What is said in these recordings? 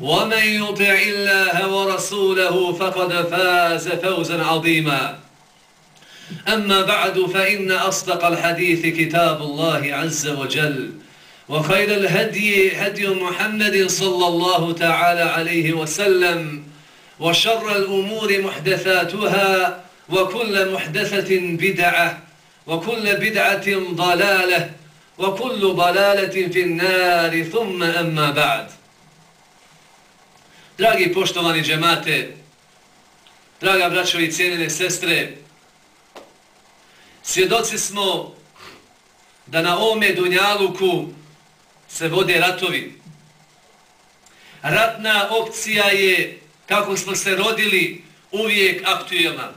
ومن يطع الله ورسوله فقد فاز فوزا عظيما. أما بعد فإن أصدق الحديث كتاب الله عز وجل وخير الهدي هدي محمد صلى الله تعالى عليه وسلم وشر الأمور محدثاتها وكل محدثة بدعة وكل بدعة ضلالة وكل ضلالة في النار ثم أما بعد. Dragi poštovani džemate, draga braćo i cijenine sestre, svjedoci smo da na ovome Dunjaluku se vode ratovi. Ratna opcija je, kako smo se rodili, uvijek aktuelna.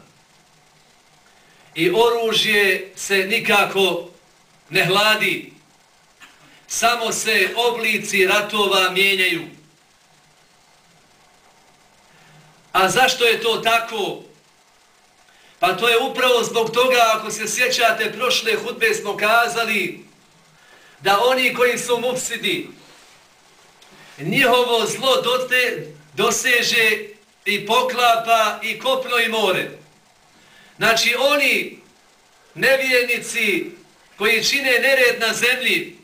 I oružje se nikako ne hladi, samo se oblici ratova mijenjaju. A zašto je to tako? Pa to je upravo zbog toga, ako se sjećate, prošle hudbe smo kazali da oni koji su mufsidi, njihovo zlo dote, doseže i poklapa i kopno i more. Znači oni nevijenici koji čine nered na zemlji,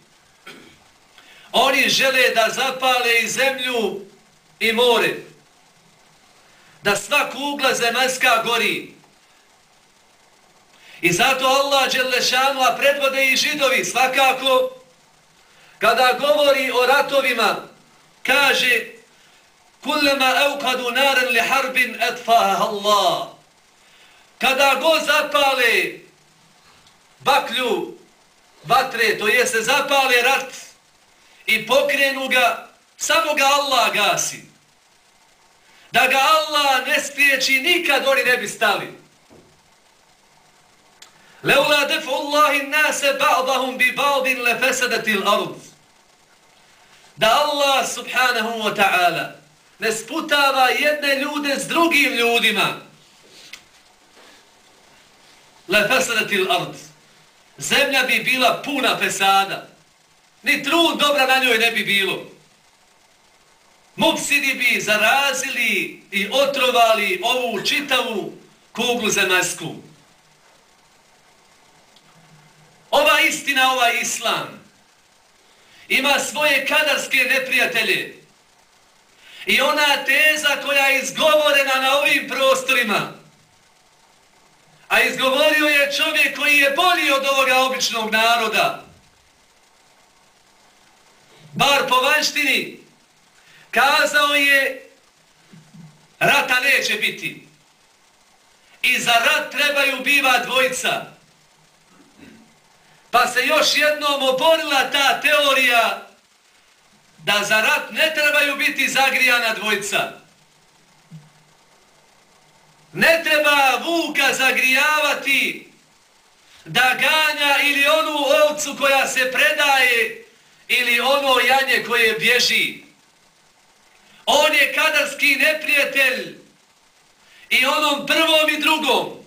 oni žele da zapale i zemlju i more da sva kugla zemaljska gori. I zato Allah Đelešanu, a predvode i židovi svakako, kada govori o ratovima, kaže Kullama evkadu naren li harbin etfaha Allah. Kada go zapale baklju vatre, to je se zapale rat i pokrenu ga, samo ga Allah gasi da ga Allah ne spriječi, nikad oni ne bi stali. Leula defu Allahi nase ba'dahum bi ba'din le fesedetil ard. Da Allah subhanahu wa ta'ala ne sputava jedne ljude s drugim ljudima. Le fesedetil ard. Zemlja bi bila puna pesada. Ni trud dobra na njoj ne bi bilo. Mupsidi bi zarazili i otrovali ovu čitavu kuglu zemaljsku. Ova istina, ova islam, ima svoje kadarske neprijatelje. I ona teza koja je izgovorena na ovim prostorima, a izgovorio je čovjek koji je bolji od ovoga običnog naroda, bar po vanštini, kazao je rata neće biti. I za rat trebaju biva dvojica. Pa se još jednom oborila ta teorija da za rat ne trebaju biti zagrijana dvojica. Ne treba vuka zagrijavati da ganja ili onu ovcu koja se predaje ili ono janje koje bježi. On je kadarski neprijatelj i onom prvom i drugom.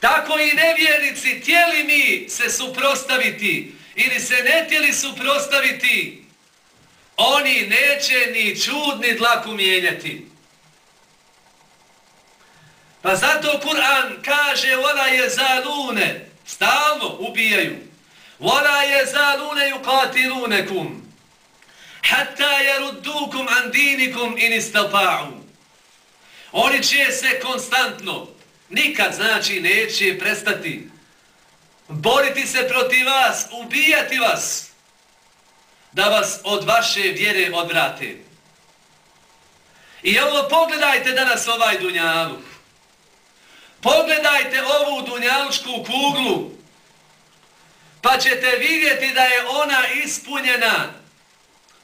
Tako i nevjernici tijeli mi se suprostaviti ili se ne tijeli suprostaviti, oni neće ni čudni dlaku mijenjati. Pa zato Kur'an kaže Vala je stalno ubijaju. Vala je zalune. Hatta yaruddukum an dinikum in istata'u. Oni će se konstantno, nikad znači neće prestati, boriti se protiv vas, ubijati vas, da vas od vaše vjere odvrate. I ovo pogledajte danas ovaj dunjaluk. Pogledajte ovu dunjalučku kuglu, pa ćete vidjeti da je ona ispunjena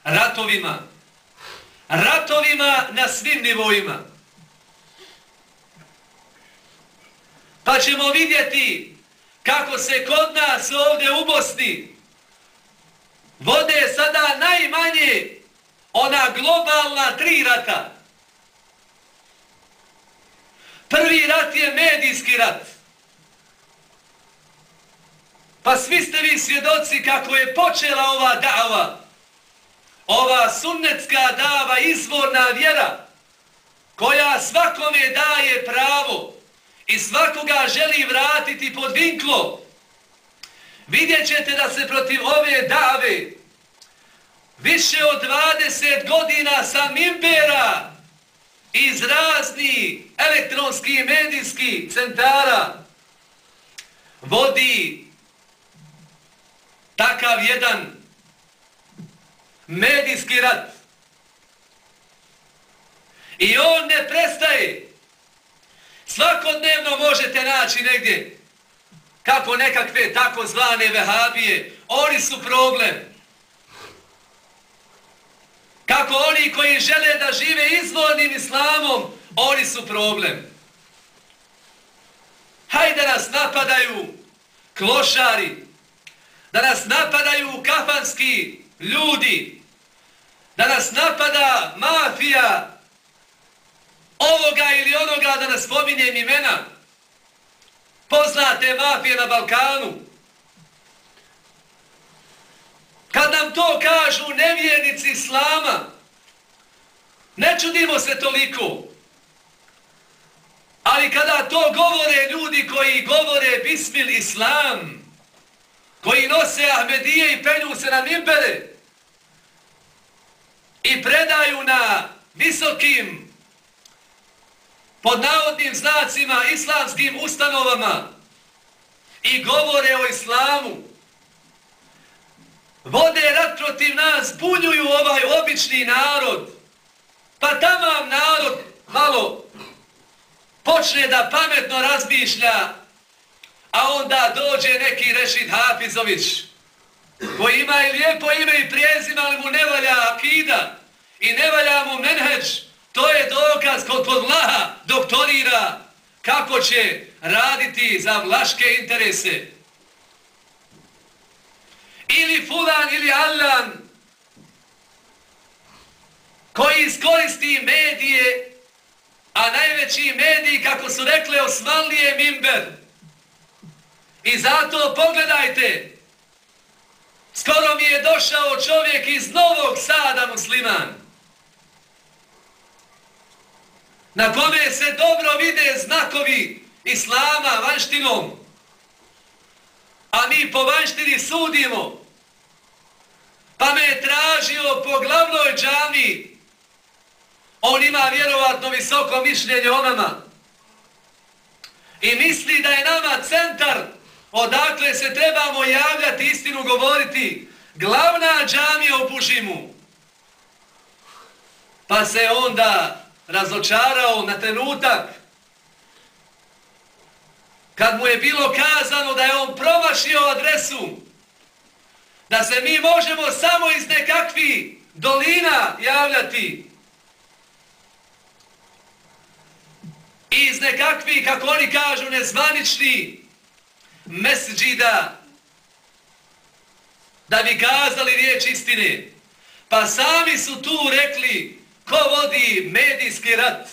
ratovima. Ratovima na svim nivoima. Pa ćemo vidjeti kako se kod nas ovdje u Bosni vode sada najmanje ona globalna tri rata. Prvi rat je medijski rat. Pa svi ste vi svjedoci kako je počela ova dava, ova sunnetska dava, izvorna vjera, koja svakome daje pravo i svakoga želi vratiti pod vinklo. Vidjet ćete da se protiv ove dave više od 20 godina sa mimbera iz raznih elektronskih i medijskih centara vodi takav jedan medijski rat. I on ne prestaje. Svakodnevno možete naći negdje kako nekakve tako zvane vehabije. Oni su problem. Kako oni koji žele da žive izvornim islamom, oni su problem. Hajde nas napadaju klošari, da nas napadaju kafanski ljudi, da nas napada mafija ovoga ili onoga, da nas pominjem imena, poznate mafije na Balkanu. Kad nam to kažu nevjernici Islama, ne čudimo se toliko. Ali kada to govore ljudi koji govore Bismil Islam, koji nose Ahmedije i penju se na mimbere i predaju na visokim pod navodnim znacima islamskim ustanovama i govore o islamu, vode rat protiv nas, bunjuju ovaj obični narod, pa tamam narod malo počne da pametno razmišlja a onda dođe neki Rešid Hafizović, koji ima i lijepo ime i prijezima, ali mu ne valja akida i ne valja mu menheđ, to je dokaz kod podlaha doktorira kako će raditi za vlaške interese. Ili Fulan ili Allan, koji iskoristi medije, a najveći mediji, kako su rekli, osmanlije Mimber, I zato pogledajte, skoro mi je došao čovjek iz Novog Sada musliman, na kome se dobro vide znakovi islama vanštinom, a mi po vanštini sudimo, pa me je tražio po glavnoj džami, on ima vjerovatno visoko mišljenje o nama, i misli da je nama centar odakle se trebamo javljati, istinu govoriti, glavna džamija u Pušimu. Pa se onda razočarao na trenutak kad mu je bilo kazano da je on promašio adresu, da se mi možemo samo iz nekakvi dolina javljati, iz nekakvi, kako oni kažu, nezvanični mesđida da bi kazali riječ istine. Pa sami su tu rekli ko vodi medijski rat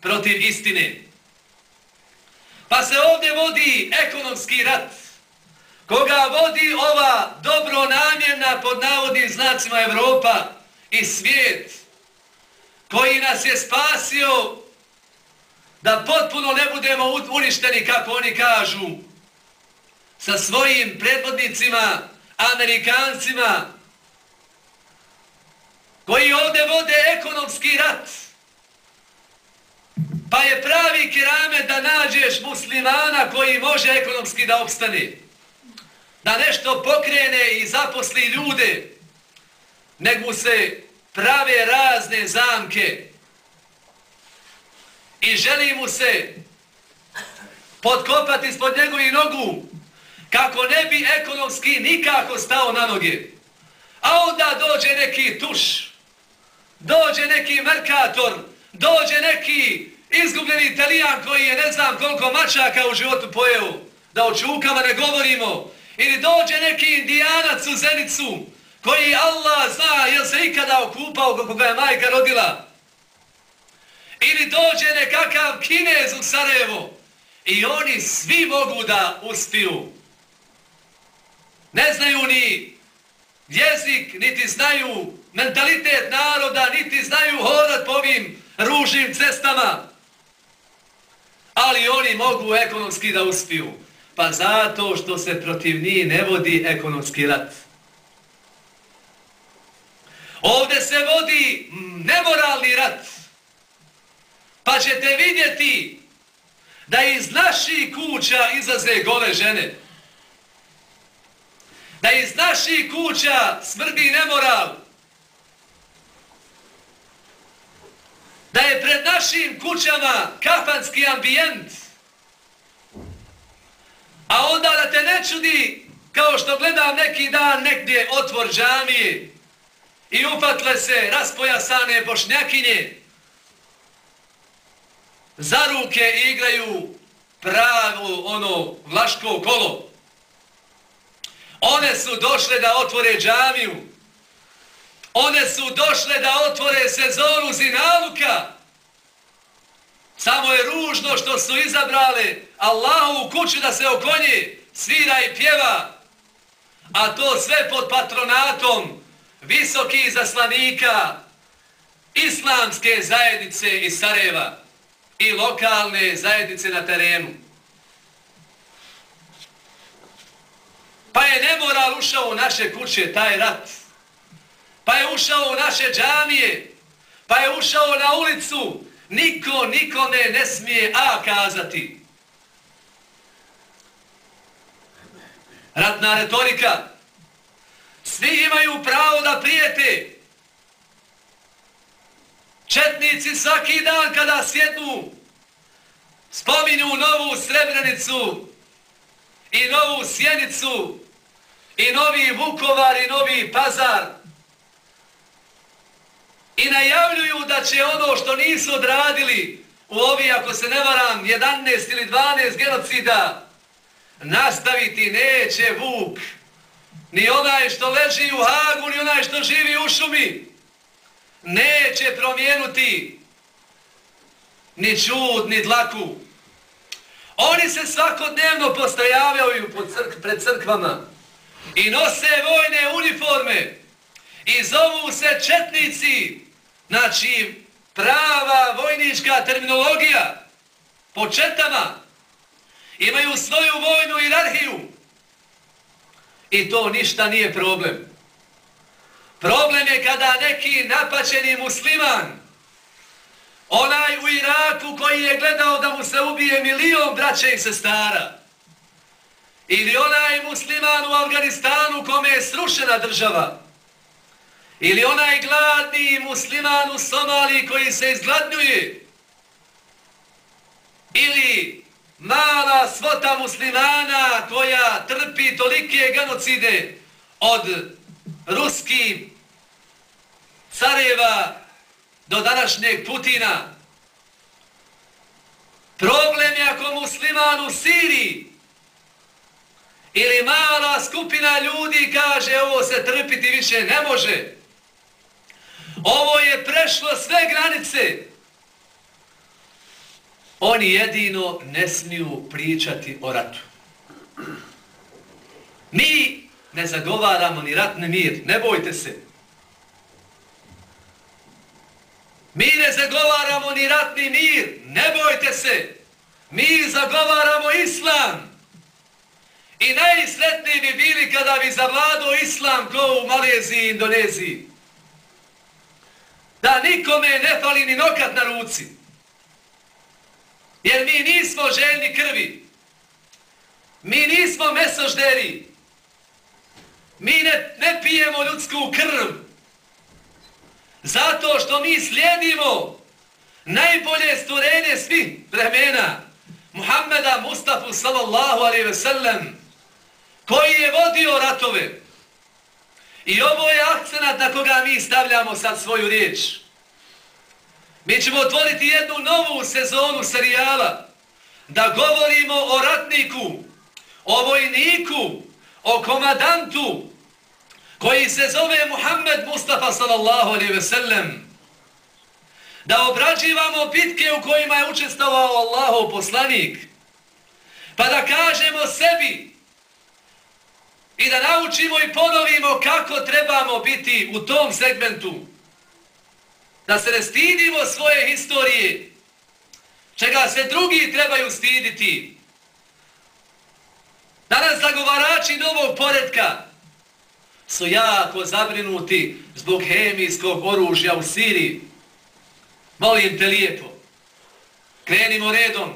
protiv istine. Pa se ovdje vodi ekonomski rat, koga vodi ova dobro namjerna pod navodnim znacima Evropa i svijet, koji nas je spasio da potpuno ne budemo uništeni, kako oni kažu, sa svojim predvodnicima, Amerikancima, koji ovdje vode ekonomski rat. Pa je pravi kerame da nađeš muslimana koji može ekonomski da opstane. Da nešto pokrene i zaposli ljude. Nek mu se prave razne zamke. I želi mu se podkopati spod njegovih nogu kako ne bi ekonomski nikako stao na noge. A onda dođe neki tuš, dođe neki merkator, dođe neki izgubljeni italijan koji je ne znam koliko mačaka u životu pojeo, da o čukama ne govorimo, ili dođe neki indijanac u Zenicu, koji Allah zna je se ikada okupao kako ga je majka rodila, ili dođe nekakav kinez u Sarajevo, i oni svi mogu da uspiju. Ne znaju ni jezik, niti znaju mentalitet naroda, niti znaju hodat po ovim ružnim cestama. Ali oni mogu ekonomski da uspiju. Pa zato što se protiv njih ne vodi ekonomski rat. Ovde se vodi nemoralni rat. Pa ćete vidjeti da iz naših kuća izaze gole žene. Da iz naših kuća smrdi nemoral. da je pred našim kućama kafanski ambijent, a onda da te ne čudi kao što gledam neki dan negdje otvor džamije i upatle se raspojasane bošnjakinje, za ruke igraju pravo ono vlaško kolo. One su došle da otvore džamiju, One su došle da otvore sezonu zinaluka. Samo je ružno što su izabrali Allahu u kuću da se okonji, svira i pjeva. A to sve pod patronatom visokih zaslanika islamske zajednice iz Sarajeva i lokalne zajednice na terenu. Pa je nemoral ušao u naše kuće, taj rat pa je ušao u naše džamije, pa je ušao na ulicu, niko nikome ne smije a kazati. Ratna retorika. Svi imaju pravo da prijete. Četnici svaki dan kada sjednu, spominju novu Srebrenicu i novu Sjenicu i novi Vukovar i novi Pazar i najavljuju da će ono što nisu odradili u ovi, ako se ne varam, 11 ili 12 genocida, nastaviti neće Vuk. Ni onaj što leži u Hagu, ni onaj što živi u šumi. Neće promijenuti ni čud, ni dlaku. Oni se svakodnevno postajavaju pred crkvama i nose vojne uniforme. I zovu se četnici. Znači, prava vojnička terminologija. Po četama. Imaju svoju vojnu irarhiju i to ništa nije problem. Problem je kada neki napačeni musliman, onaj u Iraku koji je gledao da mu se ubije milion braća i sestara, ili onaj musliman u Afganistanu kome je srušena država, Ili onaj gladni musliman u Somaliji koji se izgladnjuje. Ili mala svota muslimana koja trpi tolike genocide od ruskih careva do današnjeg Putina. Problem je ako musliman u Siriji ili mala skupina ljudi kaže ovo se trpiti više ne može. Ovo je prešlo sve granice. oni jedino ne smiju pričati o ratu. Mi ne zagovaramo ni rat, ni mir, ne bojte se. Mi ne zagovaramo ni rat, ni mir, ne bojte se. Mi zagovaramo islam. I najsretniji bi bili kada bi zavladao islam ko u Maleziji i Indoneziji. Da nikome ne fali ni nokat na ruci. Jer mi nismo željni krvi. Mi nismo mesožderi. Mi ne, ne pijemo ljudsku krv. Zato što mi slijedimo najbolje stvorenje svih vremena. Muhammeda Mustafa sallallahu alaihi ve sellem koji je vodio ratove. I ovo je akcenat na koga mi stavljamo sad svoju riječ. Mi ćemo otvoriti jednu novu sezonu serijala da govorimo o ratniku, o vojniku, o komadantu koji se zove Muhammed Mustafa sallallahu alaihi ve sellem. Da obrađivamo bitke u kojima je učestvovao Allahov poslanik. Pa da kažemo sebi i da naučimo i ponovimo kako trebamo biti u tom segmentu. Da se ne stidimo svoje historije, čega se drugi trebaju stiditi. Danas zagovarači novog poredka su jako zabrinuti zbog hemijskog oružja u Siriji. Molim te lijepo, krenimo redom.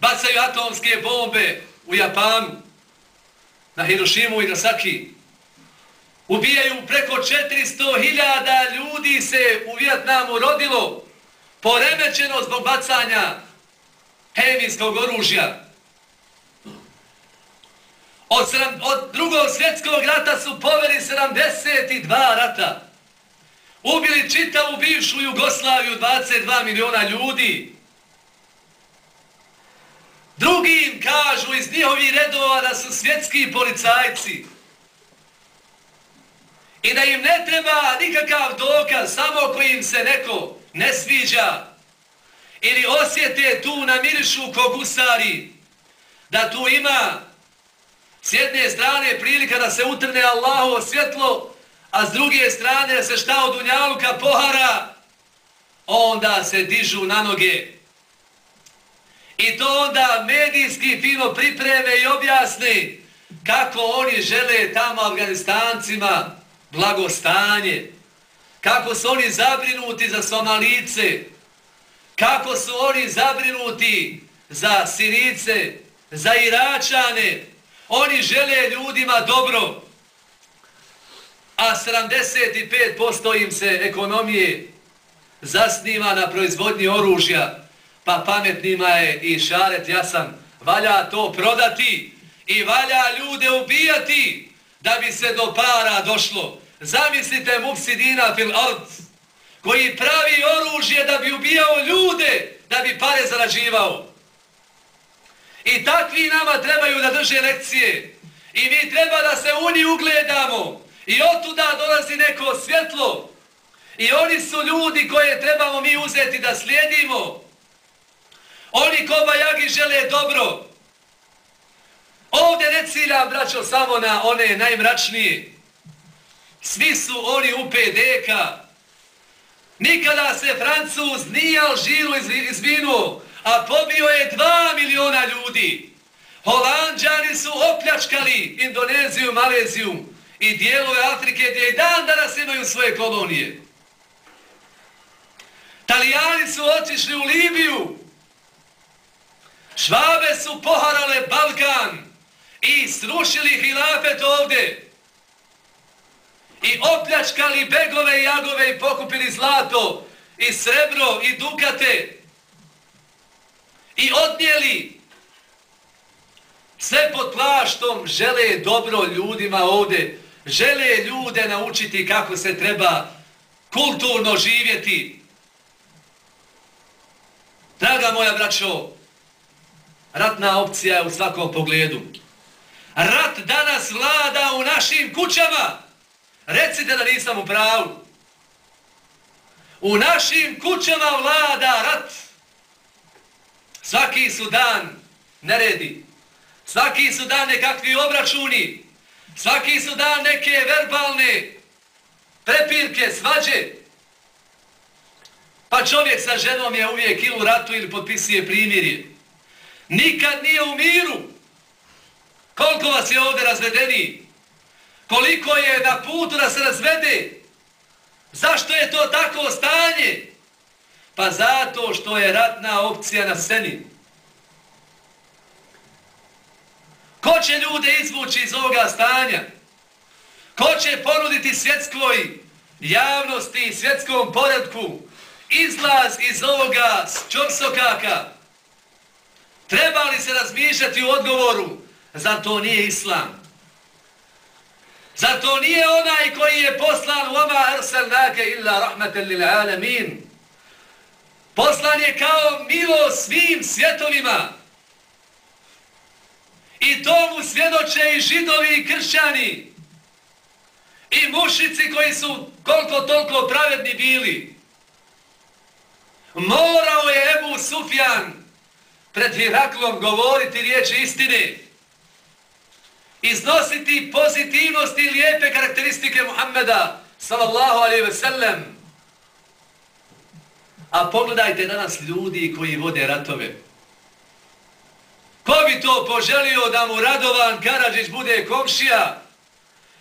Bacaju atomske bombe u Japanu, na Hirošimu i Nasaki. Ubijaju preko 400.000 ljudi se u Vjetnamu rodilo, poremećeno zbog bacanja hemijskog oružja. Od, od drugog svjetskog rata su poveli 72 rata. Ubili čitavu bivšu Jugoslaviju 22 miliona ljudi. Drugi im kažu iz njihovih redova da su svjetski policajci. I da im ne treba nikakav dokaz, samo koji im se neko ne sviđa. Ili osjete tu na mirišu kogusari, da tu ima s jedne strane prilika da se utrne Allahovo svjetlo, a s druge strane se šta od unjaluka pohara, onda se dižu na noge. I to onda medijski fino pripreme i objasni kako oni žele tamo Afganistancima blagostanje, kako su oni zabrinuti za Somalice, kako su oni zabrinuti za Sirice, za Iračane, oni žele ljudima dobro, a 75% im se ekonomije zasniva na proizvodnji oružja, pa pametnima je i šaret jasan, valja to prodati i valja ljude ubijati da bi se do para došlo. Zamislite mufsidina fil ard, koji pravi oružje da bi ubijao ljude, da bi pare zarađivao. I takvi nama trebaju da drže lekcije. I mi treba da se u njih ugledamo. I otuda dolazi neko svjetlo. I oni su ljudi koje trebamo mi uzeti da slijedimo. Oni ko žele dobro. Ovdje ne cilja, braćo, samo na one najmračnije. Svi su oni u PDK. Nikada se Francuz nije Alžiru izvinuo, a pobio je dva miliona ljudi. Holandžani su opljačkali Indoneziju, Maleziju i dijelove Afrike gdje i dan danas imaju svoje kolonije. Talijani su otišli u Libiju, Švabe su poharale Balkan i srušili hilafet ovde. I opljačkali begove i jagove i pokupili zlato i srebro i dukate. I odnijeli sve pod plaštom žele dobro ljudima ovde. Žele ljude naučiti kako se treba kulturno živjeti. Draga moja braćo, Ratna opcija je u svakom pogledu. Rat danas vlada u našim kućama. Recite da nisam u pravu. U našim kućama vlada rat. Svaki su dan neredi. Svaki su dan nekakvi obračuni. Svaki su dan neke verbalne prepirke, svađe. Pa čovjek sa ženom je uvijek ili u ratu ili potpisuje primirje. Nikad nije u miru. Koliko vas je ovdje razvedeni? Koliko je na putu da se razvede? Zašto je to tako stanje? Pa zato što je ratna opcija na sceni. Ko će ljude izvući iz ovoga stanja? Ko će ponuditi svjetskoj javnosti i svjetskom poredku izlaz iz ovoga čorsokaka? Treba li se razmišljati u odgovoru? Zar to nije islam? Zar to nije onaj koji je poslan وَمَا أَرْسَلْنَاكَ إِلَّا illa rahmatan lil alamin? Poslan je kao milo svim svjetovima. I to mu svjedoče i židovi i kršćani. I mušici koji su koliko toliko pravedni bili. Morao je Ebu Sufjan pred Hiraklom govoriti riječi istine. Iznositi pozitivnosti i lijepe karakteristike Muhammeda sallallahu alaihi ve sellem. A pogledajte danas ljudi koji vode ratove. Ko bi to poželio da mu Radovan Karadžić bude komšija?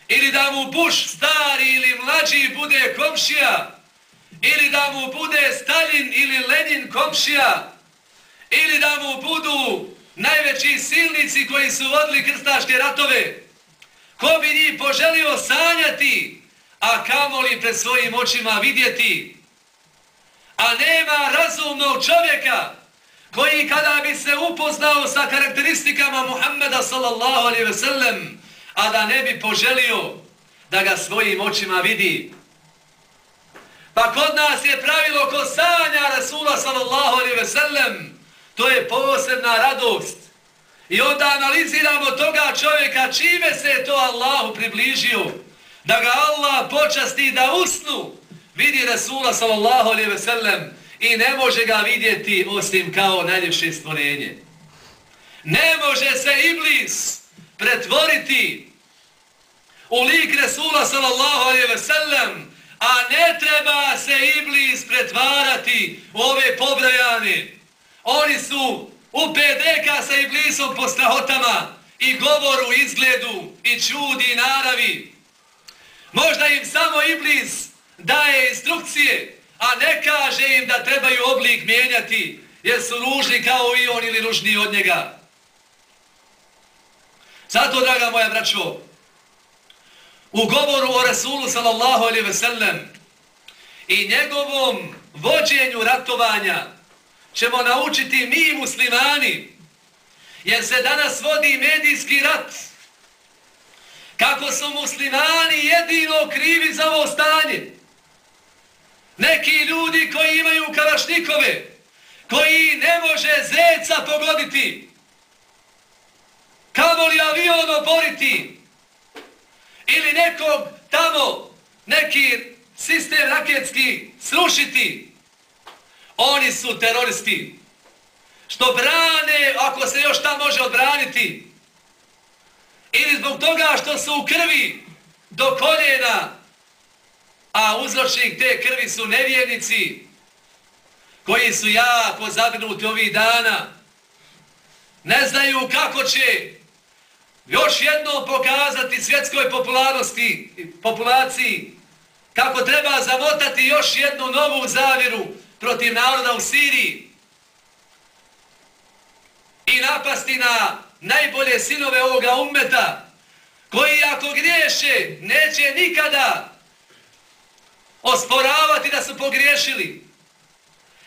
Ili da mu Buš stari ili mlađi bude komšija? Ili da mu bude Stalin ili Lenin komšija? Ili da mu budu najveći silnici koji su vodili krstaške ratove? Ko bi njih poželio sanjati, a kamoli pred svojim očima vidjeti? A nema razumnog čovjeka koji kada bi se upoznao sa karakteristikama Muhammeda sallallahu alaihi ve sellem, a da ne bi poželio da ga svojim očima vidi. Pa kod nas je pravilo ko sanja Rasula sallallahu alaihi ve sellem, to je posebna radost. I onda analiziramo toga čovjeka čime se je to Allahu približio, da ga Allah počasti da usnu, vidi Rasula sallallahu alaihi ve sellem, i ne može ga vidjeti osim kao najljepše stvorenje. Ne može se Iblis pretvoriti u lik Resula sallallahu alaihi ve sellem, a ne treba se Iblis pretvarati u ove pobrajane. Oni su u PDK sa Iblisom po strahotama i govoru, izgledu i čudi i naravi. Možda im samo Iblis daje instrukcije, a ne kaže im da trebaju oblik mijenjati, jer su ružni kao i on ili ružniji od njega. Zato, draga moja braćo, u govoru o Rasulu sallallahu alaihi ve sellem i njegovom vođenju ratovanja ćemo naučiti mi muslimani, jer se danas vodi medijski rat, kako su muslimani jedino krivi za ovo stanje. Neki ljudi koji imaju kalašnikove, koji ne može zeca pogoditi, kamo li avion oboriti, ili nekog tamo, neki sistem raketski srušiti, oni su teroristi. Što brane, ako se još tam može odbraniti, ili zbog toga što su u krvi do koljena, a uzročnik te krvi su nevjernici koji su jako zabrinuti ovih dana. Ne znaju kako će još jedno pokazati svjetskoj popularnosti, populaciji kako treba zavotati još jednu novu zaviru protiv naroda u Siriji i napasti na najbolje sinove ovoga ummeta koji ako griješe neće nikada osporavati da su pogriješili.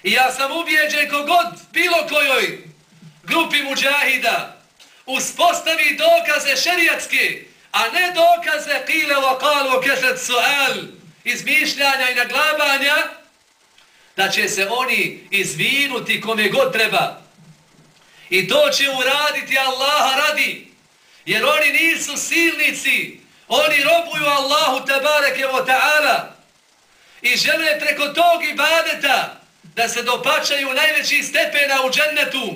I ja sam ubijeđen kogod bilo kojoj grupi muđahida uspostavi dokaze šerijatske, a ne dokaze kile wa kalu keset sual izmišljanja i naglabanja, da će se oni izvinuti kome god treba. I to će uraditi Allaha radi, jer oni nisu silnici, oni robuju Allahu tabareke wa ta'ala, i žele preko tog ibadeta da se dopačaju najveći stepena u džennetu,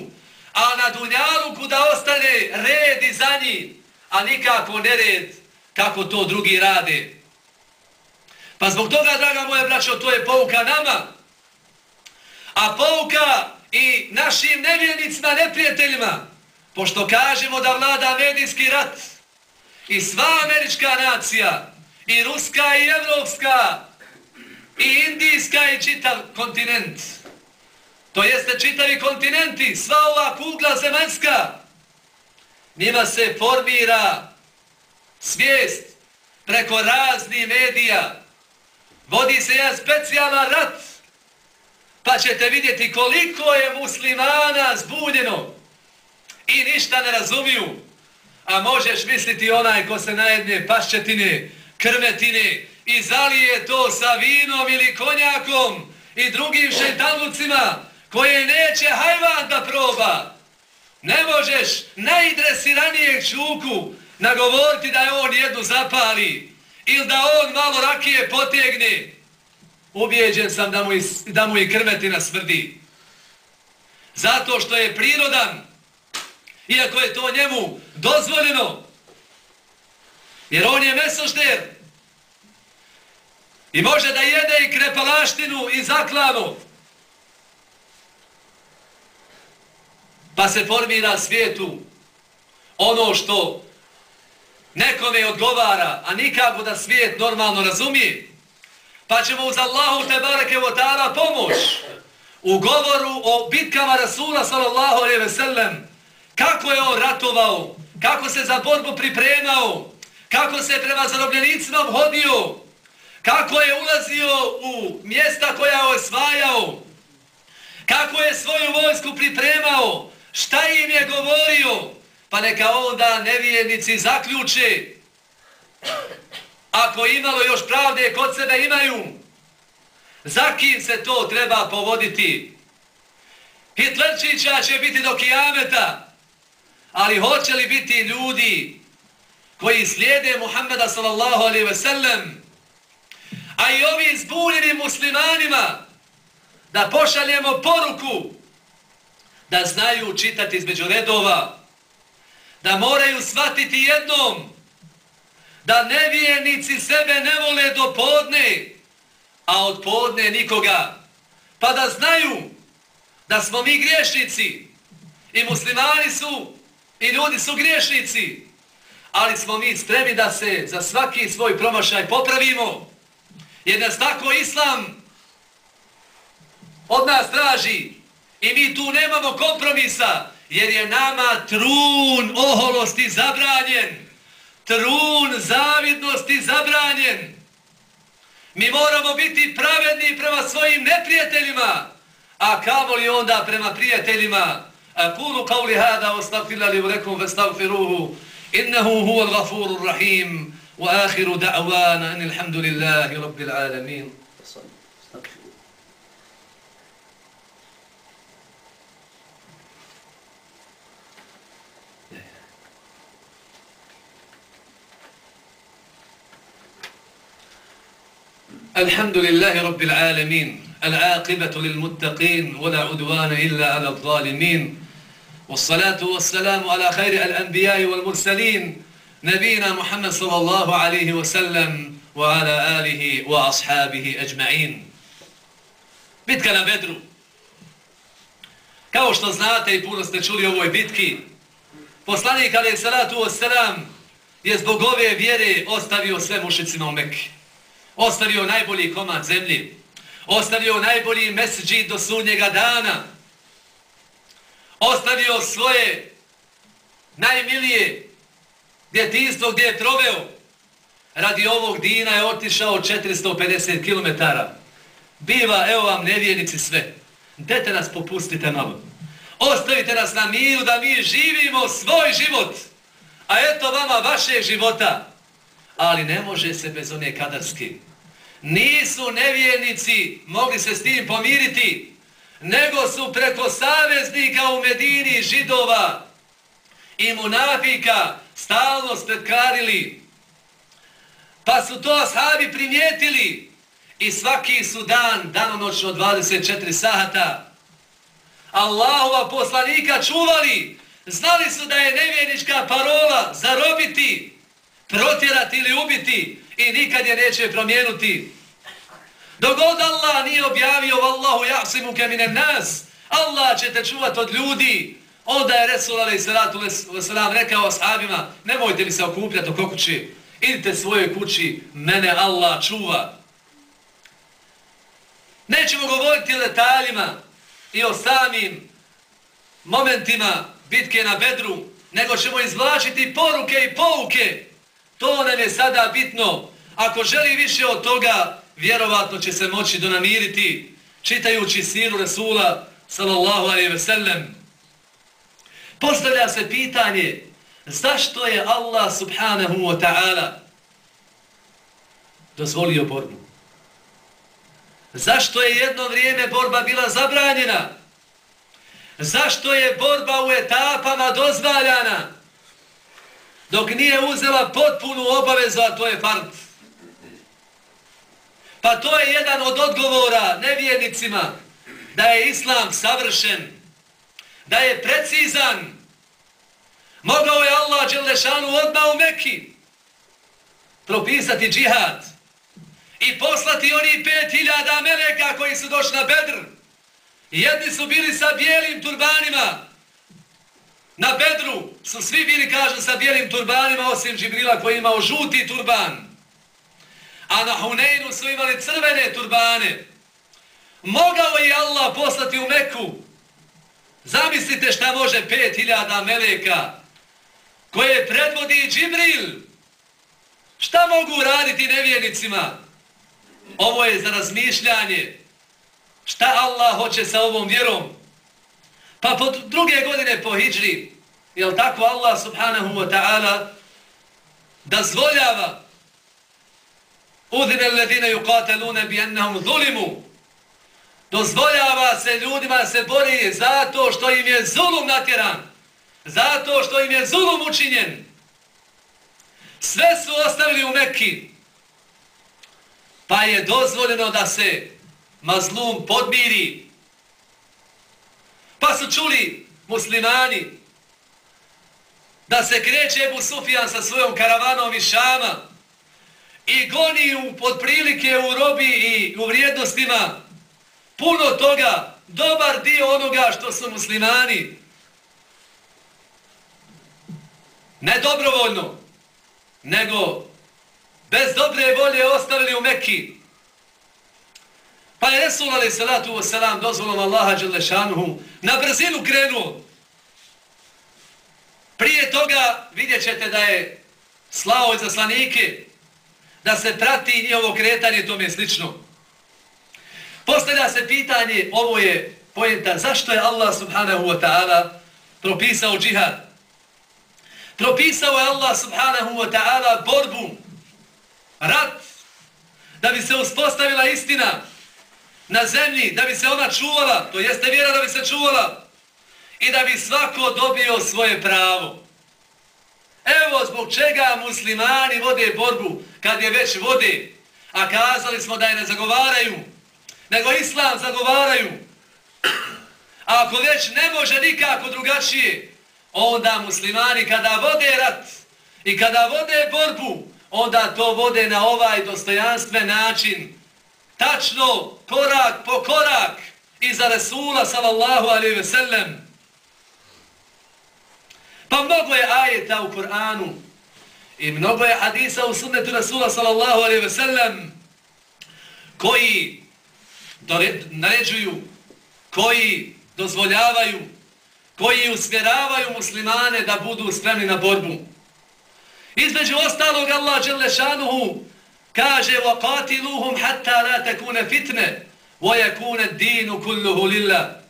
a na dunjaluku da ostane red i za njih, a nikako nered kako to drugi rade. Pa zbog toga, draga moja braćo, to je pouka nama, a pouka i našim nevjernicima, neprijateljima, pošto kažemo da vlada medijski rat i sva američka nacija, i ruska i evropska, i indijska i čitav kontinent, to jeste čitavi kontinenti, sva ova kugla zemaljska, njima se formira svijest preko raznih medija, vodi se jedan specijalan rat, pa ćete vidjeti koliko je muslimana zbunjeno i ništa ne razumiju. A možeš misliti onaj ko se najedne paščetine, krvetine i zalije to sa vinom ili konjakom i drugim šetalucima koje neće hajvan da proba. Ne možeš najdresiranijeg čuku nagovoriti da je on jednu zapali ili da on malo rakije potegne ubijeđen sam da mu i, da mu i krmetina smrdi. Zato što je prirodan, iako je to njemu dozvoljeno, jer on je mesošter i može da jede i krepalaštinu i zaklanu, pa se formira svijetu ono što nekome odgovara, a nikako da svijet normalno razumije, pa ćemo uz Allahu te bareke pomoć. U govoru o bitkama Rasula sallallahu alaihi ve sellem, kako je on ratovao, kako se za borbu pripremao, kako se prema zarobljenicima hodio, kako je ulazio u mjesta koja je osvajao, kako je svoju vojsku pripremao, šta im je govorio, pa neka onda nevijednici zaključe ako imalo još pravde kod sebe imaju, za kim se to treba povoditi? Hitlerčića će biti do kijameta, ali hoće li biti ljudi koji slijede Muhammeda sallallahu alaihi ve sellem, a i ovi zbuljeni muslimanima, da pošaljemo poruku, da znaju čitati između redova, da moraju shvatiti jednom, da nevijenici sebe ne vole do podne, a od podne nikoga. Pa da znaju da smo mi griješnici. I muslimani su i ljudi su griješnici, ali smo mi spremi da se za svaki svoj promašaj popravimo, jer nas tako islam od nas traži. I mi tu nemamo kompromisa, jer je nama trun oholosti zabranjen trun zavidnosti zabranjen. Mi moramo biti pravedni prema svojim neprijateljima, a kamo li onda prema prijateljima? A kulu kauli hada, ostavfila li ulekum, vestavfiruhu, innehu huva l'gafuru rahim, wa ahiru da'wana, in ilhamdulillahi rabbil alamin. الحمد لله رب العالمين العاقبة للمتقين ولا عدوان إلا على الظالمين والصلاة والسلام على خير الأنبياء والمرسلين نبينا محمد صلى الله عليه وسلم وعلى آله وأصحابه أجمعين Bitka na Bedru. Kao što znate i puno ste čuli o ovoj bitki, poslanik alaih salatu wasalam je zbog ove vjere ostavio sve mušicima u Mekke ostavio najbolji komad zemlji, ostavio najbolji meseđi do sunnjega dana, ostavio svoje najmilije djetinstvo gdje je troveo. radi ovog dina je otišao 450 km. Biva, evo vam nevijenici sve. Dete nas popustite malo. Ostavite nas na miru da mi živimo svoj život. A eto vama vaše života. Ali ne može se bez one kadarske. Nisu nevjernici mogli se s tim pomiriti, nego su preko saveznika u Medini židova i munafika stalno spretkarili. Pa su to ashabi primijetili i svaki su dan, danonočno 24 sahata, Allahova poslanika čuvali, znali su da je nevjernička parola zarobiti, protjerati ili ubiti i nikad je neće promijenuti. Dogod Allah nije objavio Wallahu ja'simu kemine nas, Allah će te čuvati od ljudi. Onda je Resul alaih salatu wasalam rekao ashabima, nemojte mi se okupljati oko kući, idite svojoj kući, mene Allah čuva. Nećemo govoriti o detaljima i o samim momentima bitke na bedru, nego ćemo izvlačiti poruke i pouke. To nam je sada bitno. Ako želi više od toga, vjerovatno će se moći donamiriti čitajući siru Resula sallallahu alaihi ve sellem. Postavlja se pitanje zašto je Allah subhanahu wa ta'ala dozvolio borbu? Zašto je jedno vrijeme borba bila zabranjena? Zašto je borba u etapama dozvaljana? Dok nije uzela potpunu obavezu, a to je fard. Pa to je jedan od odgovora nevjernicima da je islam savršen, da je precizan. Mogao je Allah Đelešanu odmah u Mekki propisati džihad i poslati oni pet hiljada meleka koji su došli na Bedr. Jedni su bili sa bijelim turbanima. Na Bedru su svi bili, kažu, sa bijelim turbanima, osim Džibrila koji imao žuti turban a na Huneinu su imali crvene turbane. Mogao je Allah poslati u Meku. Zamislite šta može pet hiljada meleka koje predvodi Džibril. Šta mogu raditi nevjernicima? Ovo je za razmišljanje. Šta Allah hoće sa ovom vjerom? Pa pod druge godine po Hidžri, je tako Allah subhanahu wa ta'ala dozvoljava Udine alladine yuqataluna bi annahum zulimu. Dozvoljava se ljudima se bori zato što im je zulum natjeran. Zato što im je zulum učinjen. Sve su ostavili u Mekki. Pa je dozvoljeno da se mazlum podmiri. Pa su čuli muslimani da se kreće Ebu Sufjan sa svojom karavanom iz Šama i goni u podprilike u robi i u vrijednostima puno toga, dobar dio onoga što su muslimani ne dobrovoljno, nego bez dobre volje ostavili u Mekki. Pa je Resul alaih salatu wasalam dozvolom Allaha Đelešanuhu na brzinu krenuo. Prije toga vidjet ćete da je slao za slanike, da se prati njihovo kretanje, tome je slično. Postavlja se pitanje, ovo je pojenta, zašto je Allah subhanahu wa ta'ala propisao džihad? Propisao je Allah subhanahu wa ta'ala borbu, rat, da bi se uspostavila istina na zemlji, da bi se ona čuvala, to jeste vjera da bi se čuvala, i da bi svako dobio svoje pravo. Evo zbog čega muslimani vode borbu kad je već vode, a kazali smo da je ne zagovaraju, nego islam zagovaraju. A ako već ne može nikako drugačije, onda muslimani kada vode rat i kada vode borbu, onda to vode na ovaj dostojanstven način. Tačno, korak po korak, iza Resula sallallahu alaihi ve sellem, Pa mnogo je ajeta u Kur'anu i mnogo je hadisa u sunnetu Rasula sallallahu alaihi ve sellem koji naređuju, koji dozvoljavaju, koji usmjeravaju muslimane da budu spremni na borbu. Između ostalog Allah Đelešanuhu kaže وَقَاتِلُوهُمْ حَتَّى لَا تَكُونَ فِتْنَ وَيَكُونَ الدِّينُ كُلُّهُ لِلَّهِ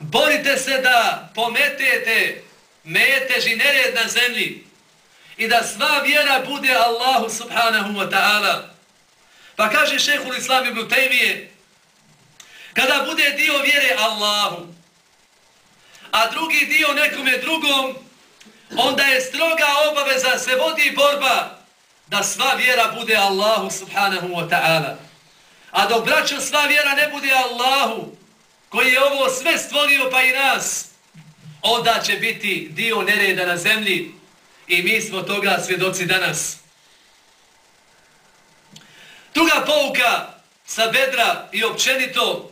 Borite se da pometete metež i nered na zemlji i da sva vjera bude Allahu subhanahu wa ta'ala. Pa kaže šehhul islam ibn Tejmije, kada bude dio vjere Allahu, a drugi dio nekome drugom, onda je stroga obaveza, se vodi borba da sva vjera bude Allahu subhanahu wa ta'ala. A dok braćo sva vjera ne bude Allahu, koji je ovo sve stvorio pa i nas, onda će biti dio nereda na zemlji i mi smo toga svjedoci danas. Druga pouka sa bedra i općenito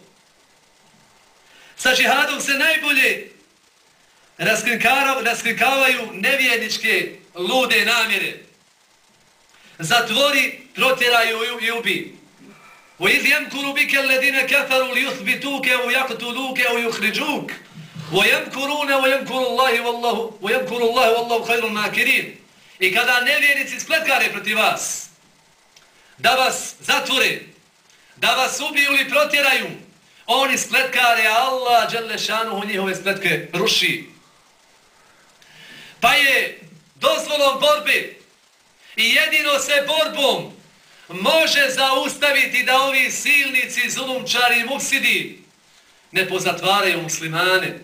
sa džihadom se najbolje raskrinkavaju nevjedničke lude namjere. Zatvori, protjeraju i ubi. U iz jemkuru bike ledine kafaru li uthbituke u jaktuluke u juhriđuk. U jemkurune u jemkuru Allahi wallahu, u jemkuru Allahi wallahu hajrun makirin. I kada nevjernici spletkare protiv vas, da vas zatvore, da vas ubiju ili protjeraju, oni spletkare, Allah, Đelešanu, njihove spletke ruši. Pa je dozvolom borbe i jedino se borbom može zaustaviti da ovi silnici, zulumčari i mufsidi ne pozatvaraju muslimane,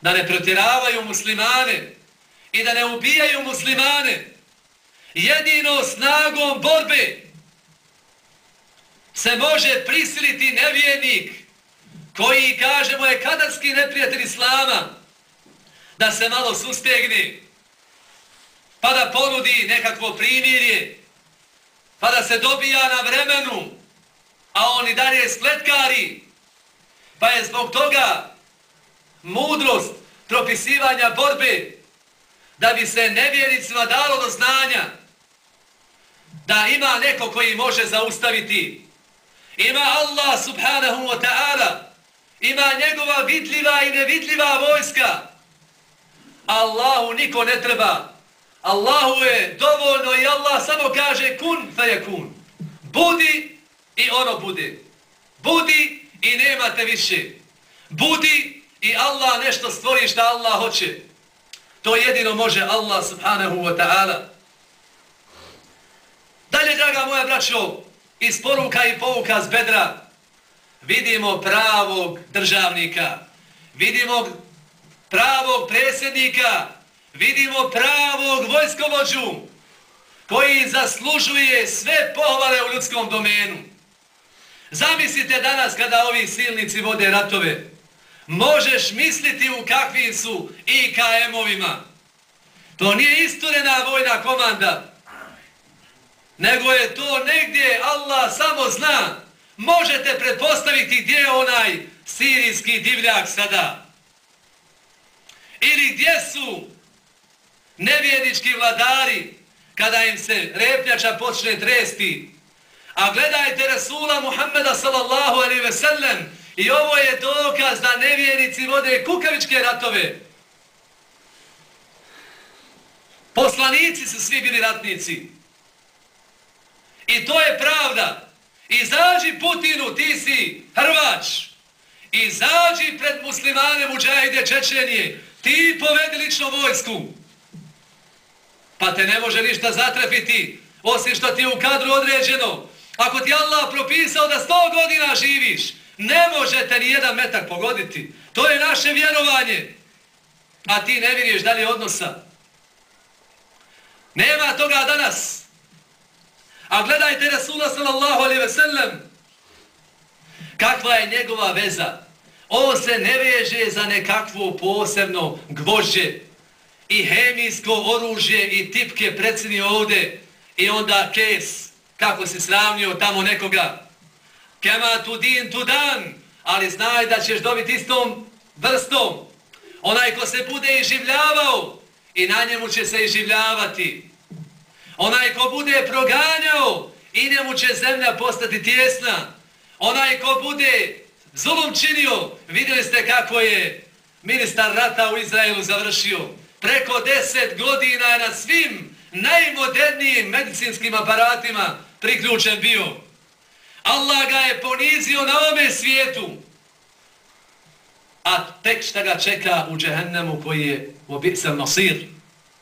da ne protjeravaju muslimane i da ne ubijaju muslimane. Jedino snagom borbe se može prisiliti nevjernik koji, kažemo, je kadarski neprijatelj Islama, da se malo sustegne, pa da ponudi nekakvo primirje, pa da se dobija na vremenu, a oni dalje spletkari, pa je zbog toga mudrost propisivanja borbe da bi se nevjernicima dalo do znanja da ima neko koji može zaustaviti. Ima Allah subhanahu wa ta'ala, ima njegova vidljiva i nevidljiva vojska. Allahu niko ne treba. Allahu je dovoljno i Allah samo kaže kun fe je kun. Budi i ono bude. Budi i nemate više. Budi i Allah nešto stvori što Allah hoće. To jedino može Allah subhanahu wa ta'ala. Dalje, draga moja braćo, iz poruka i pouka z bedra vidimo pravog državnika, vidimo pravog predsjednika, vidimo pravog vojskovođu koji zaslužuje sve pohvale u ljudskom domenu. Zamislite danas kada ovi silnici vode ratove, možeš misliti u kakvim su IKM-ovima. To nije isturena vojna komanda, nego je to negdje, Allah samo zna, možete pretpostaviti gdje je onaj sirijski divljak sada. Ili gdje su nevjedički vladari kada im se repljača počne tresti. A gledajte Rasula Muhammeda sallallahu alaihi ve sellem i ovo je dokaz da nevjerici vode kukavičke ratove. Poslanici su svi bili ratnici. I to je pravda. Izađi Putinu, ti si Hrvač. Izađi pred muslimane muđajde Čečenije. Ti povedi lično vojsku. Pa te ne može ništa zatrefiti, osim što ti je u kadru određeno. Ako ti Allah propisao da sto godina živiš, ne možete ni nijedan metak pogoditi. To je naše vjerovanje. A ti ne vidiš da li odnosa. Nema toga danas. A gledajte Rasula sallallahu alaihi ve sellem. Kakva je njegova veza? On se ne veže za nekakvo posebno gvožđe i hemijsko oružje i tipke predsjednio ovde i onda kes, kako se sravnio tamo nekoga. Kema tu din tu dan, ali znaj da ćeš dobiti istom vrstom. Onaj ko se bude iživljavao i na njemu će se iživljavati. Onaj ko bude proganjao i njemu će zemlja postati tjesna. Onaj ko bude zulum činio, vidjeli ste kako je ministar rata u Izraelu završio preko deset godina je na svim najmodernijim medicinskim aparatima priključen bio. Allah ga je ponizio na ome svijetu. A tek šta ga čeka u džehennemu koji je u obisan nosir.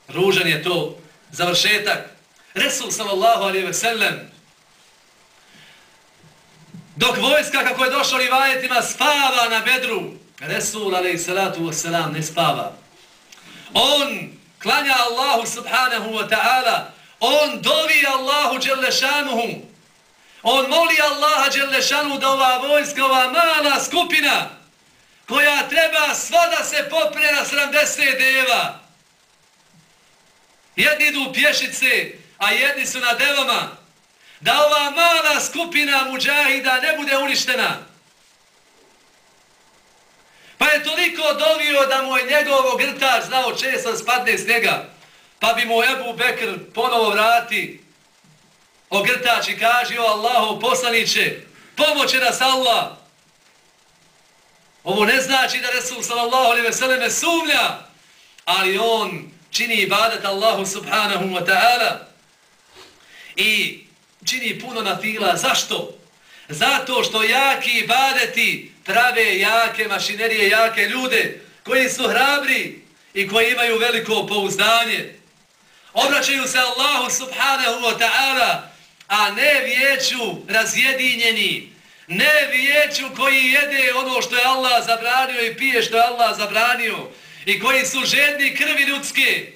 Ružan je to završetak. Resul sallallahu alaihi ve sellem dok vojska kako je došao rivajetima spava na bedru. Resul alaihi salatu wa salam ne spava. On klanja Allahu subhanahu wa ta'ala. On dovi Allahu dželešanuhu. On moli Allaha dželešanuhu da ova vojska, ova mala skupina, koja treba sva da se popre na 70 deva. Jedni idu pješice, a jedni su na devama. Da ova mala skupina muđahida ne bude uništena. Pa je toliko dovio da mu je njegov grtač znao česan spadne s njega. Pa bi mu Ebu Bekr ponovo vrati ogrtač i kaži o Allahu poslaniće, pomoće nas Allah. Ovo ne znači da Resul sallallahu alaihi ve sumlja, ali on čini ibadat Allahu subhanahu wa ta'ala i čini puno na fila. Zašto? Zato što jaki ibadeti prave jake mašinerije, jake ljude koji su hrabri i koji imaju veliko pouzdanje. Obraćaju se Allahu subhanahu wa ta'ala, a ne vijeću razjedinjeni, ne vijeću koji jede ono što je Allah zabranio i pije što je Allah zabranio i koji su žedni krvi ljudske,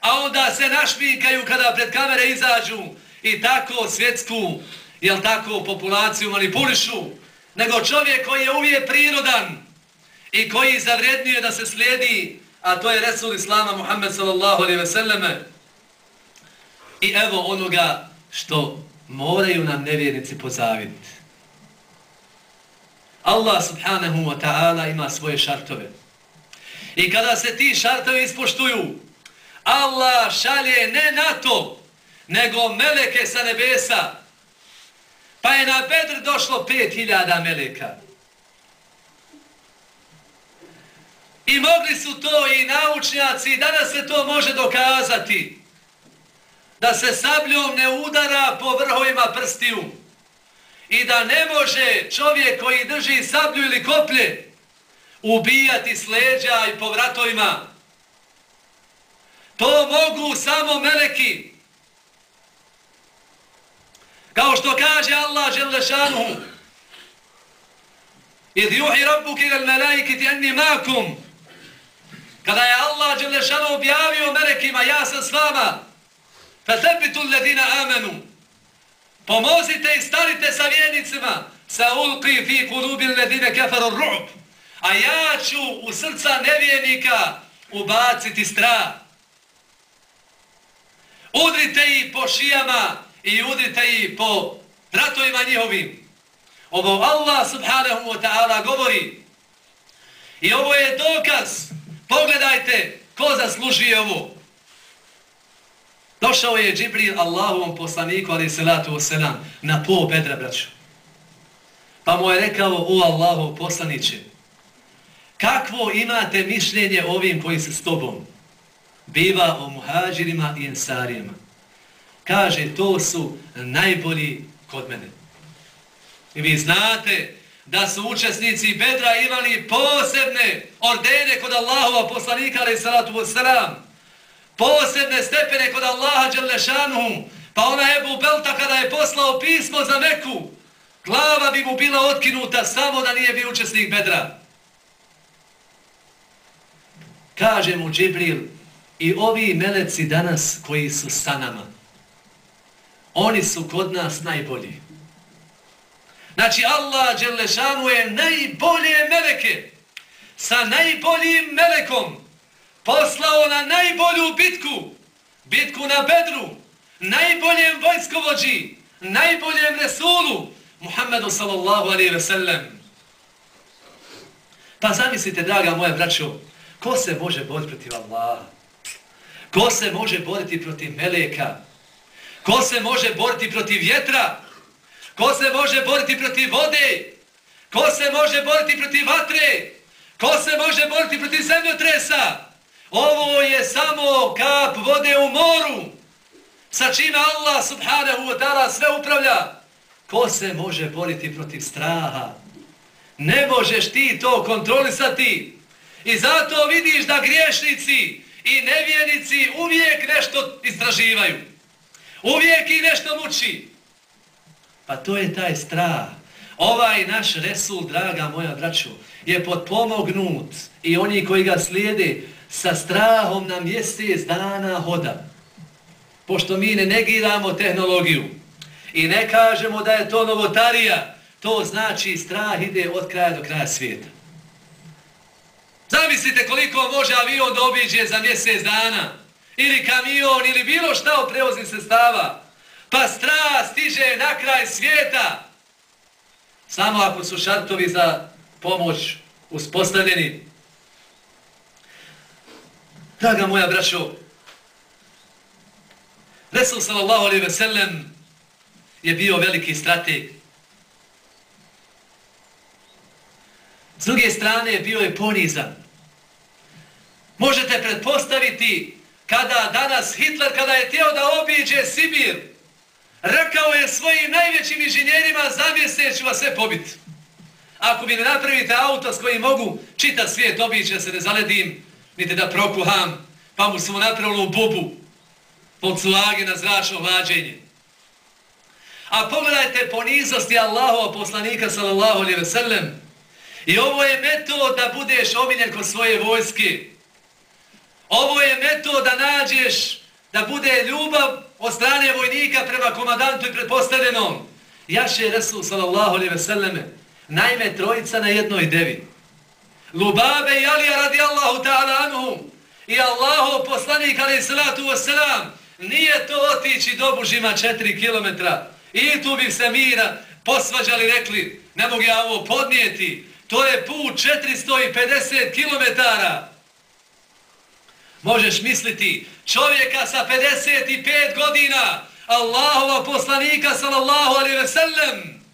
a onda se našminkaju kada pred kamere izađu i tako svjetsku, jel tako, populaciju manipulišu, nego čovjek koji je uvijek prirodan i koji zavrednije da se slijedi, a to je Resul Islama Muhammed sallallahu alaihi ve selleme. I evo onoga što moraju nam nevjernici pozaviditi. Allah subhanahu wa ta'ala ima svoje šartove. I kada se ti šartovi ispoštuju, Allah šalje ne na to, nego meleke sa nebesa. Pa je na Bedr došlo pet hiljada meleka. I mogli su to i naučnjaci, danas se to može dokazati, da se sabljom ne udara po vrhovima prstiju i da ne može čovjek koji drži sablju ili koplje ubijati s leđa i po vratovima. To mogu samo meleki. Kao što kaže Allah Želešanuhu Idh juhi ila ilal melaikiti enni makum Kada je Allah Želešanu objavio melekima ja sam s vama Fathebitu alladhina amanu. Pomozite i starite sa vjernicima. Sa ulqi fi qulubi alladhina kafaru ar-ru'b. A ja ću u srca nevjernika ubaciti strah. Udrite i po šijama i udrite ih po ratovima njihovim. Ovo Allah subhanahu wa ta'ala govori. I ovo je dokaz. Pogledajte ko zaslužuje ovo. Došao je Džibril Allahovom poslaniku, ali salatu wasalam, na po bedra, braću. Pa mu je rekao, o Allahov poslaniće, kakvo imate mišljenje ovim koji se s tobom? Biva o muhađirima i ensarijama. Kaže, to su najbolji kod mene. I vi znate da su učesnici bedra imali posebne ordene kod Allahova poslanika, ali salatu wasalam, posebne stepene kod Allaha Đalešanuhu, pa ona Ebu Belta kada je poslao pismo za Meku, glava bi mu bila otkinuta samo da nije bio učesnik bedra. Kaže mu Džibril, i ovi meleci danas koji su sa nama, oni su kod nas najbolji. Znači Allah Đelešanu je najbolje meleke sa najboljim melekom poslao na najbolju bitku, bitku na Bedru, najboljem vojskovođi, najboljem Resulu, Muhammedu sallallahu alaihi ve sellem. Pa zamislite, draga moja braćo, ko se može boriti protiv Allaha? Ko se može boriti protiv Meleka? Ko se može boriti protiv vjetra? Ko se može boriti protiv vode? Ko se može boriti protiv vatre? Ko se može boriti protiv zemljotresa? Ovo je samo kap vode u moru, sa čime Allah subhanahu wa ta'ala sve upravlja. Ko se može boriti protiv straha? Ne možeš ti to kontrolisati. I zato vidiš da griješnici i nevjenici uvijek nešto istraživaju. Uvijek i nešto muči. Pa to je taj strah. Ovaj naš Resul, draga moja braćo, je potpomognut i oni koji ga slijede sa strahom na mjesec dana hoda. Pošto mi ne negiramo tehnologiju I ne kažemo da je to novotarija. To znači strah ide od kraja do kraja svijeta. Zamislite koliko može avion da obiđe za mjesec dana. Ili kamion, ili bilo šta u prevoznih sestava. Pa strah stiže na kraj svijeta. Samo ako su šartovi za pomoć uspostavljeni. Draga moja braćo, Resul sallallahu alaihi ve sellem je bio veliki strateg. S druge strane bio je ponizan. Možete pretpostaviti kada danas Hitler, kada je tijelo da obiđe Sibir, rekao je svojim najvećim inženjerima za ću vas sve pobiti. Ako mi ne napravite auto s kojim mogu čita svijet obiće se ne zaledim, niti da prokuham, pa mu smo napravili u bubu, Volkswagen na zračno hlađenje. A pogledajte ponizosti Allahova poslanika sallallahu alaihi ve sellem. I ovo je metod da budeš omiljen kod svoje vojske. Ovo je metod da nađeš da bude ljubav od strane vojnika prema komandantu i predpostavljenom. Jaše Resul sallallahu alaihi ve selleme. Naime, trojica na jednoj devi. Lubabe i Alija radijallahu ta'ala anuhum. I Allahov poslanik alaihi salatu wasalam. Nije to otići do Bužima četiri kilometra. I tu bi se mira posvađali, rekli, ne mogu ja ovo podnijeti. To je put 450 kilometara. Možeš misliti, čovjeka sa 55 godina, Allahova poslanika, sallallahu alaihi ve sellem,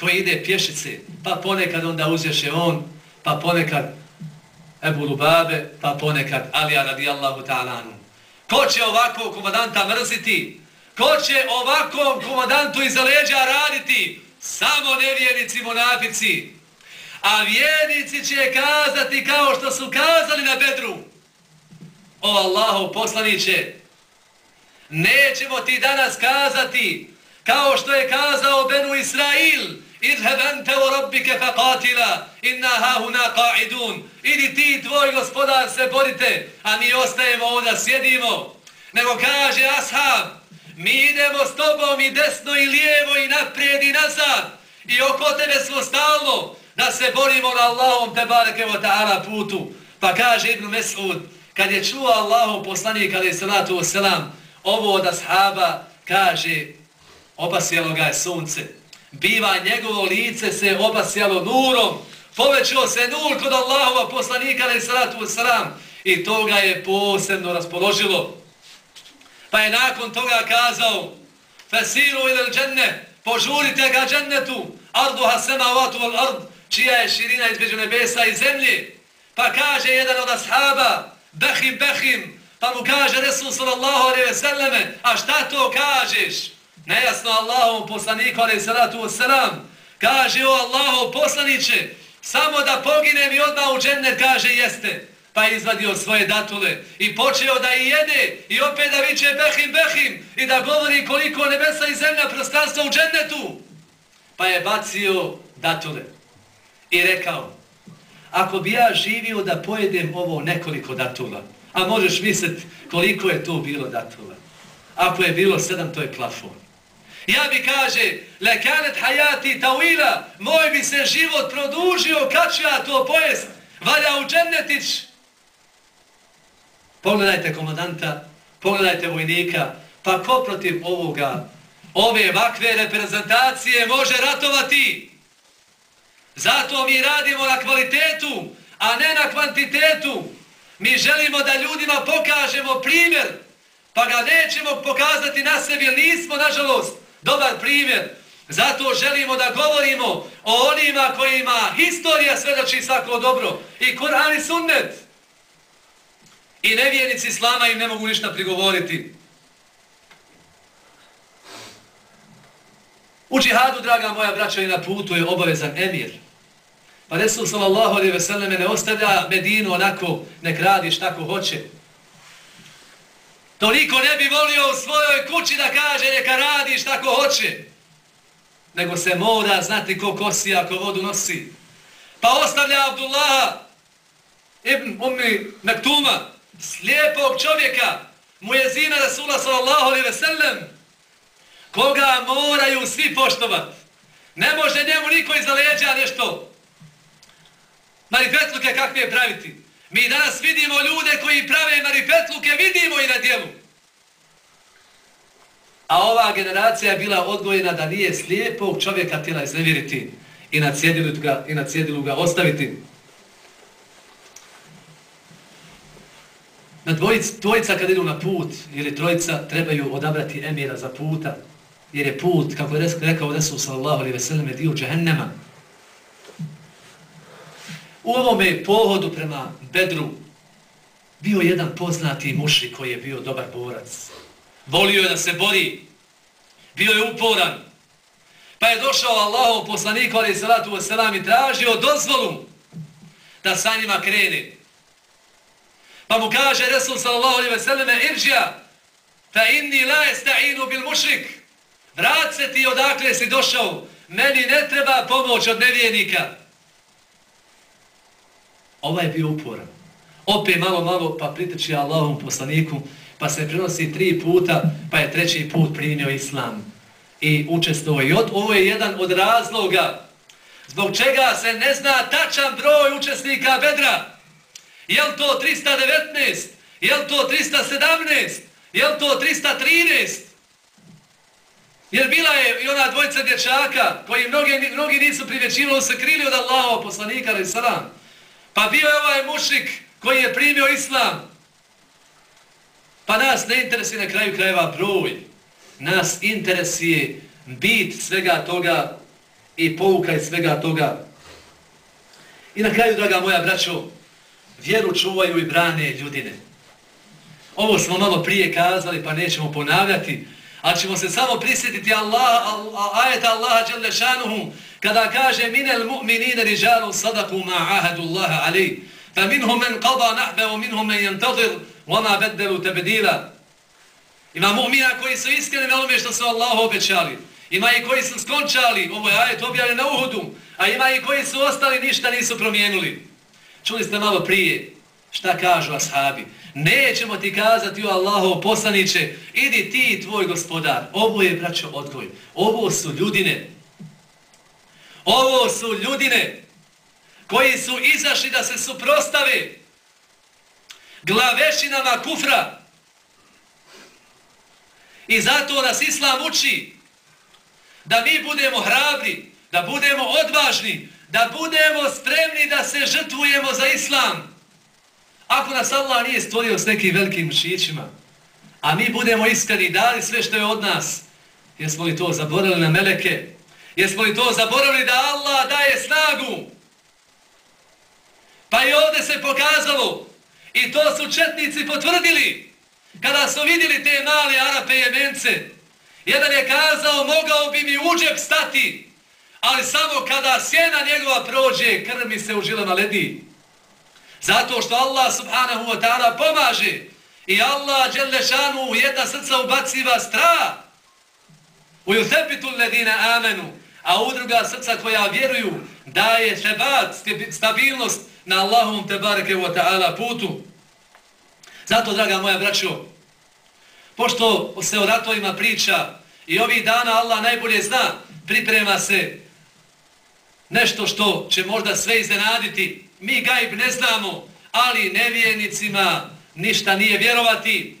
koji ide pješice, pa ponekad onda uzješe on, pa ponekad Ebu Lubabe, pa ponekad Alija radijallahu ta'alanu. Ko će ovakvog komadanta mrziti? Ko će ovakvom komadantu iza leđa raditi? Samo nevjernici monafici. A vjernici će kazati kao što su kazali na bedru. O Allahov poslaniće, nećemo ti danas kazati kao što je kazao Benu Israil, idheb ente u rabbike fa qatila, inna hahuna qa'idun. Idi ti, tvoj gospodar, se borite, a mi ostajemo ovdje, sjedimo. Nego kaže ashab, mi idemo s tobom i desno i lijevo i naprijed i nazad. I oko tebe smo stalno da se borimo na Allahom te barekevo ta'ala putu. Pa kaže Ibn Mesud, kad je čuo Allahov poslanik, ali salatu wasalam, ovo od ashaba kaže, obasjelo ga je sunce. Biva njegovo lice se obasjalo nurom. Povećao se nur kod Allahova poslanika, ali salatu wasalam. I to ga je posebno raspoložilo. Pa je nakon toga kazao, Fesiru ilal dženne, požurite ga džennetu, arduha sema vatu al ard, čija je širina između nebesa i zemlje. Pa kaže jedan od ashaba, behim, behim, pa mu kaže Resul sallallahu alaihi ve selleme, a šta to kažeš? Nejasno Allahom poslaniku alaihi salatu wasalam, kaže o Allahom poslaniće, samo da poginem i odmah u džennet, kaže jeste pa je izvadio svoje datule i počeo da i jede i opet da viće behim, behim i da govori koliko nebesa i zemlja prostranstva u džennetu. Pa je bacio datule i rekao, ako bi ja živio da pojedem ovo nekoliko datula, a možeš misliti koliko je to bilo datula. Ako je bilo sedam, to je plafon. Ja bi kaže, lekanet hajati tawila, moj bi se život produžio, kad ću ja to pojest? Valja u džennetić, Pogledajte komandanta, pogledajte vojnika, pa ko protiv ovoga, ove vakve reprezentacije može ratovati? Zato mi radimo na kvalitetu, a ne na kvantitetu. Mi želimo da ljudima pokažemo primjer, pa ga nećemo pokazati na sebi, jer nismo, nažalost, dobar primjer. Zato želimo da govorimo o onima kojima historija svedoči svako dobro. I Kur'an i sunnet. I nevjernici islama im ne mogu ništa prigovoriti. U džihadu, draga moja braća, i na putu je obavezan emir. Pa Resul sallallahu alaihi ve selleme ne ostavlja Medinu onako, nek radiš tako hoće. Toliko ne bi volio u svojoj kući da kaže neka radiš tako hoće. Nego se mora znati ko kosi ako vodu nosi. Pa ostavlja Abdullaha ibn Ummi Mektuma, slijepog čovjeka, mu je zina Rasula sallallahu alaihi ve sellem, koga moraju svi poštovati. Ne može njemu niko iza leđa nešto marifetluke kakve praviti. Mi danas vidimo ljude koji prave marifetluke, vidimo i na djelu. A ova generacija je bila odgojena da nije slijepog čovjeka tijela izneviriti i na cjedilu ga, i na cjedilu ga ostaviti. Na dvojica, dvojica kad idu na put ili trojica trebaju odabrati emira za puta jer je put, kako je rekao Resul sallallahu alaihi ve selleme, dio džehennema. U ovome pohodu prema Bedru bio jedan poznati mušri koji je bio dobar borac. Volio je da se bori. Bio je uporan. Pa je došao Allahov poslanik alaihi salatu wasalam i tražio dozvolu da sa njima krene. Pa mu kaže Resul sallallahu alaihi ve selleme irđa fa inni la esta'inu bil mušrik. Vrat se ti odakle si došao. Meni ne treba pomoć od nevijenika. Ovaj je bio uporan. Opet malo, malo, pa priteči Allahom poslaniku, pa se prenosi tri puta, pa je treći put primio Islam. I učestvovao. I od, ovo je jedan od razloga zbog čega se ne zna tačan broj učesnika Bedra. Je to 319? Je to 317? Je to 313? Jer bila je i ona dvojica dječaka koji mnogi, mnogi nisu privjećivali, se krili od Allahova poslanika, ali salam. Pa bio je ovaj mušik koji je primio islam. Pa nas ne interesuje na kraju krajeva broj. Nas interesuje bit svega toga i poukaj svega toga. I na kraju, draga moja braćo, vjeru čuvaju i brane ljudine. Ovo smo malo prije kazali, pa nećemo ponavljati, ali ćemo se samo prisjetiti Allah, ajeta Allaha Đelešanuhu, kada kaže minel mu'minine rižalu sadaku ma ahadu Allaha ali, fa minhum men qada nahbe, wa minhum men jantadir, wa ma beddelu tebedila. Ima mu'mina koji su iskreni na ome što su Allah obećali. Ima i koji su skončali, ovo je ajet objavljen na uhudu, a ima i koji su ostali, ništa nisu promijenili. Čuli ste malo prije, šta kažu ashabi? Nećemo ti kazati o Allahov poslaniće, idi ti i tvoj gospodar. Ovo je, braćo, odgoj. Ovo su ljudine. Ovo su ljudine koji su izašli da se suprostave glavešinama kufra. I zato nas Islam uči da mi budemo hrabri, da budemo odvažni, da budemo spremni da se žrtvujemo za Islam. Ako nas Allah nije stvorio s nekim velikim mušićima, a mi budemo iskreni i dali sve što je od nas, jesmo li to zaboravili na meleke? Jesmo li to zaboravili da Allah daje snagu? Pa i ovdje se pokazalo, i to su četnici potvrdili, kada su vidjeli te male Arape jemence, jedan je kazao, mogao bi mi uđep stati, ali samo kada sjena njegova prođe, krv mi se u žilama ledi. Zato što Allah subhanahu wa ta'ala pomaže i Allah dželešanu u jedna srca ubaciva strah. U juthepitu ledine amenu, a u druga srca koja vjeruju daje šebat, stabilnost na Allahom tebareke wa ta'ala putu. Zato, draga moja braćo, pošto se o ratovima priča i ovih dana Allah najbolje zna, priprema se nešto što će možda sve iznenaditi, mi gajb ne znamo, ali nevijenicima ništa nije vjerovati.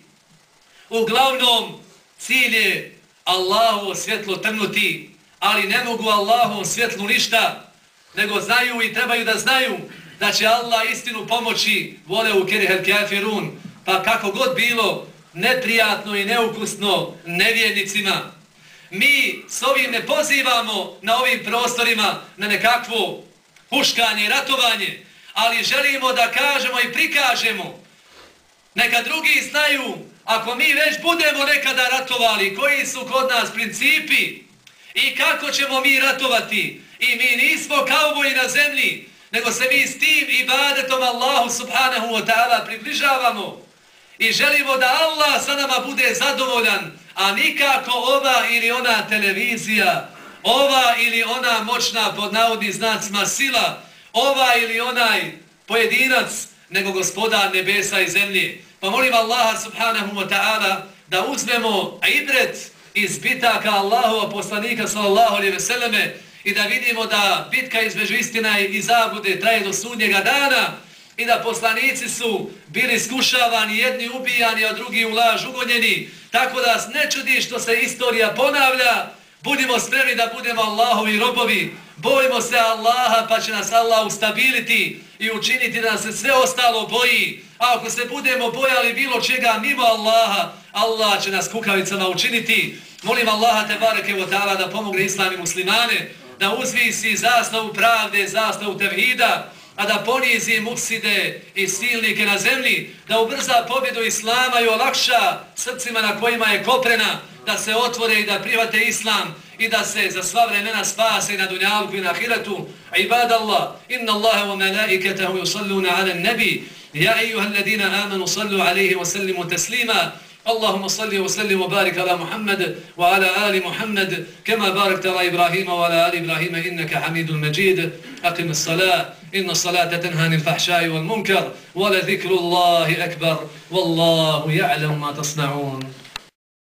Uglavnom, cilj je Allahu svjetlo trnuti, ali ne mogu Allahu svjetlu ništa, nego znaju i trebaju da znaju da će Allah istinu pomoći vole u kerihel kafirun, pa kako god bilo neprijatno i neukusno nevjernicima. Mi s ovim ne pozivamo na ovim prostorima na nekakvo huškanje i ratovanje, ali želimo da kažemo i prikažemo. Neka drugi znaju, ako mi već budemo nekada ratovali, koji su kod nas principi i kako ćemo mi ratovati. I mi nismo kauboji na zemlji, nego se mi s tim ibadetom Allahu subhanahu wa ta'ala približavamo. I želimo da Allah sa nama bude zadovoljan, a nikako ova ili ona televizija, ova ili ona moćna pod navodnim znacima sila, ova ili onaj pojedinac, nego gospodar nebesa i zemlje. Pa molim Allaha subhanahu wa ta'ala da uzmemo ibret iz bitaka Allahova poslanika sallallahu alaihi veseleme i da vidimo da bitka između istina i zabude traje do sudnjega dana i da poslanici su bili skušavani, jedni ubijani, a drugi u laž ugonjeni. Tako da ne čudi što se istorija ponavlja, budimo spremni da budemo Allahovi robovi, bojimo se Allaha pa će nas Allah ustabiliti i učiniti da se sve ostalo boji. A ako se budemo bojali bilo čega mimo Allaha, Allah će nas kukavicama učiniti. Molim Allaha te bareke o ta'ala da pomogne islami muslimane, da uzvisi zastavu pravde, zastavu tevhida, a da ponizi mukside i silnike na zemlji, da ubrza pobjedu Islama i olakša srcima na kojima je koprena, da se otvore i da prihvate Islam i da se za sva vremena spase na dunjalku i na hiratu. Ibad Allah, inna Allahe wa malaikatahu yusalluna ala nebi, ja ejuha alladina amanu sallu alaihi wa sallimu teslima, اللهم صل وسلم وبارك على محمد وعلى آل محمد كما باركت على إبراهيم وعلى آل إبراهيم إنك حميد مجيد أقم الصلاة إن الصلاة تنهى عن الفحشاء والمنكر ولذكر الله أكبر والله يعلم ما تصنعون